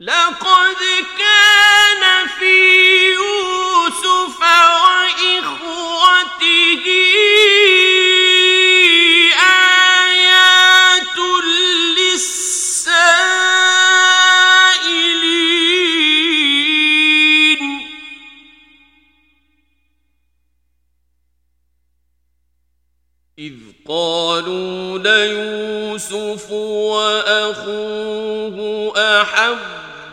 لقد كان في يوسف وإخوته آيات للسائلين. إذ قالوا ليوسف وأخوه أحب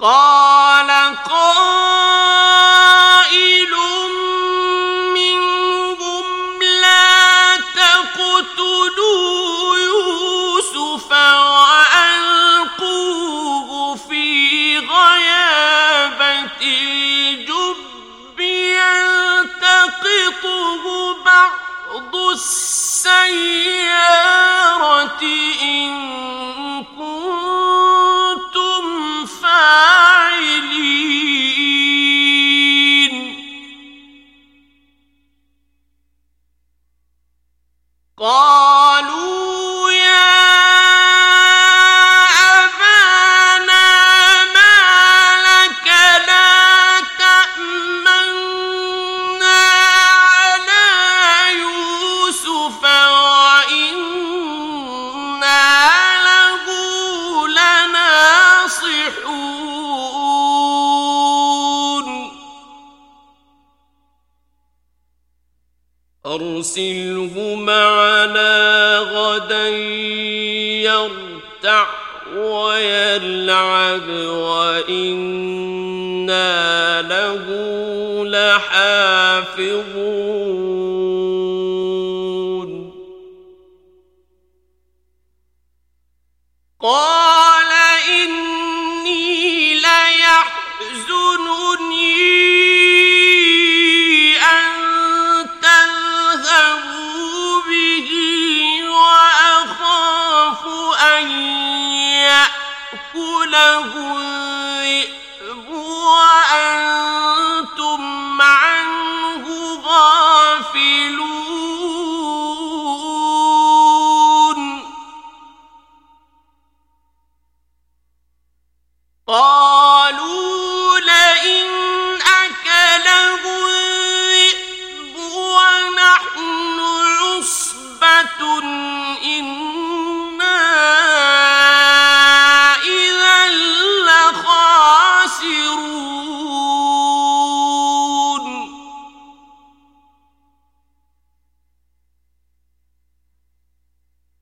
قال قائل منهم لا تقتلوا يوسف وألقوه في غيابة الجب يلتقطه بعض السيارة إن أرسله معنا غدا يرتع ويلعب وإنا له لحافظون. قال يأكله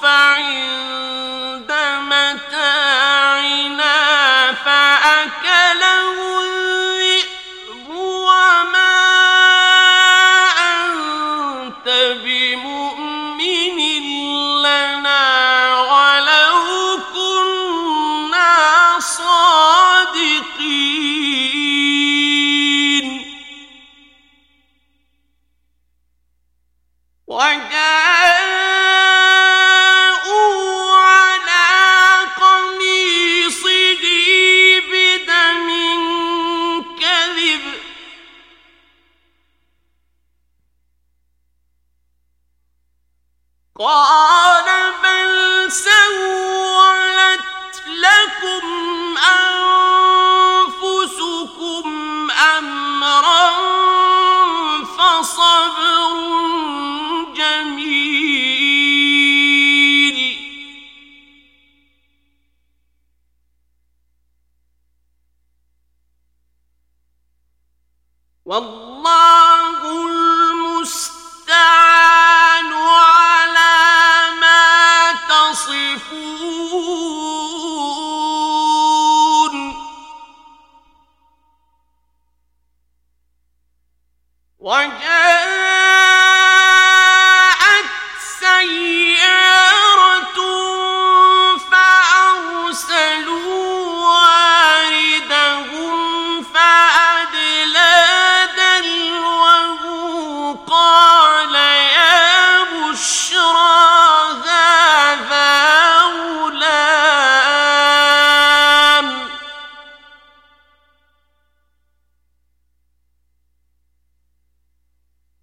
فعند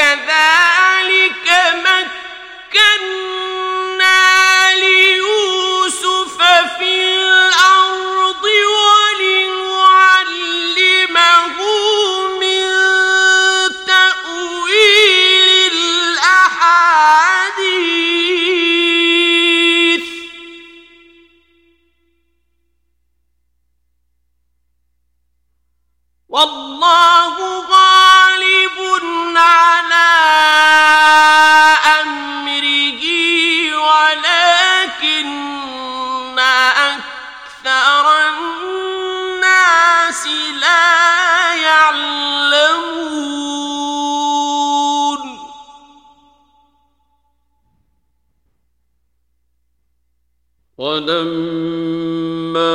كذلك ولما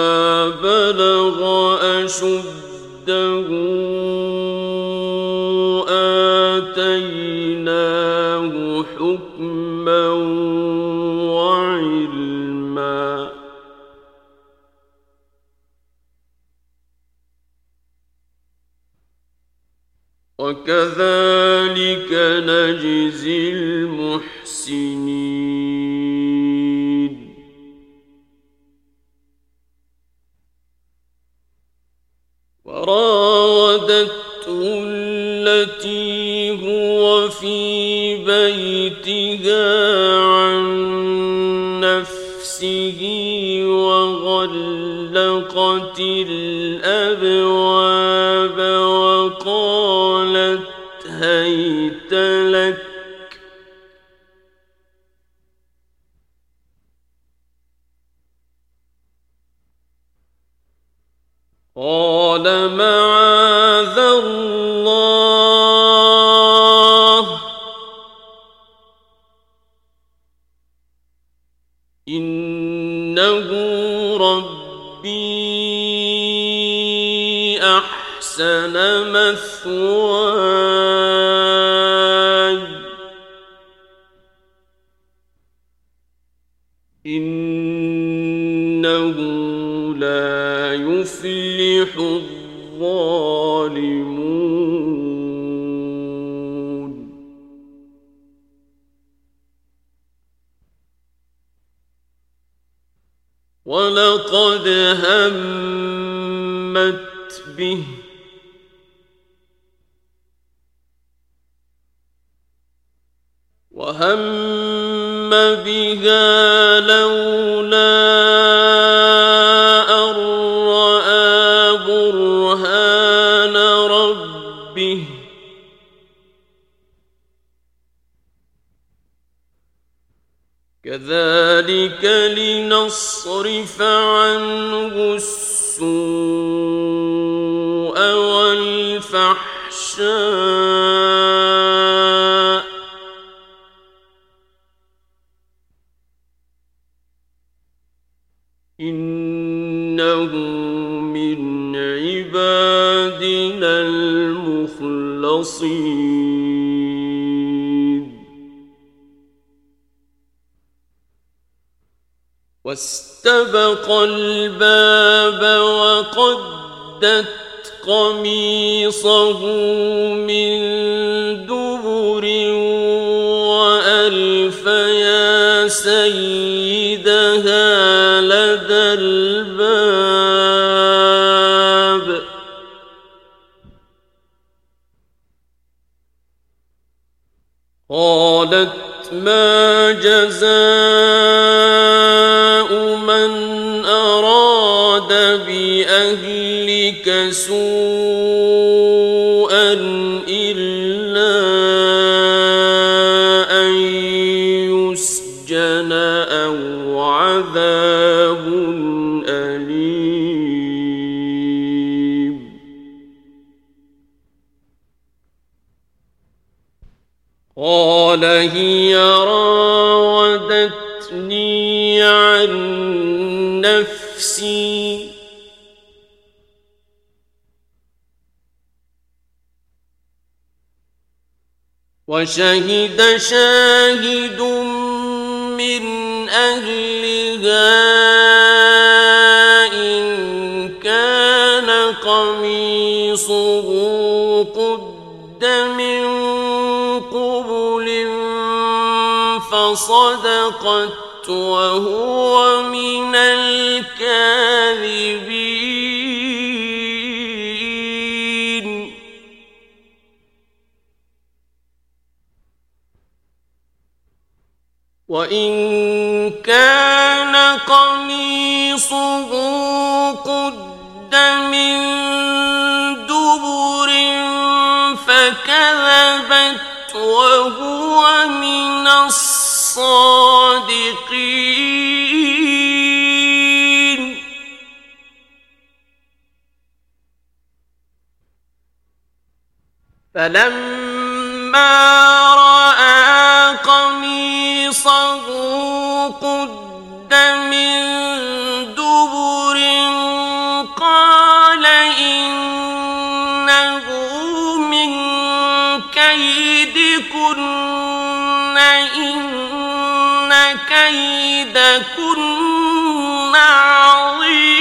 بلغ أشده آتيناه حكما وعلما وكذلك في بيتها عن نفسه وغلقت الأبواب أحسن مثواي. إنه لا يفلح الظالمون. ولقد همت به وهم بها لولا أن رأى برهان ربه كذلك لنصرف عنه السوء والفحشاء المخلصين. واستبق الباب وقدت قميصه من دبر وألف يا سيدها لدى قالت ما جزاء من أراد بأهلك سوء قال هي راودتني عن نفسي. وشهد شاهد من أهلها إن كان قميصه قد من قبل فصدقت وهو من الكاذبين. وإن كان قميصه قد من وهو من الصادقين. فلما رأى قميصه قد كيدكن إن عظيم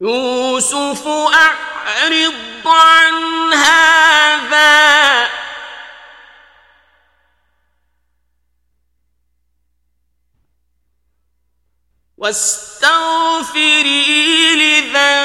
يوسف أعرض عن هذا واستغفري لذنبك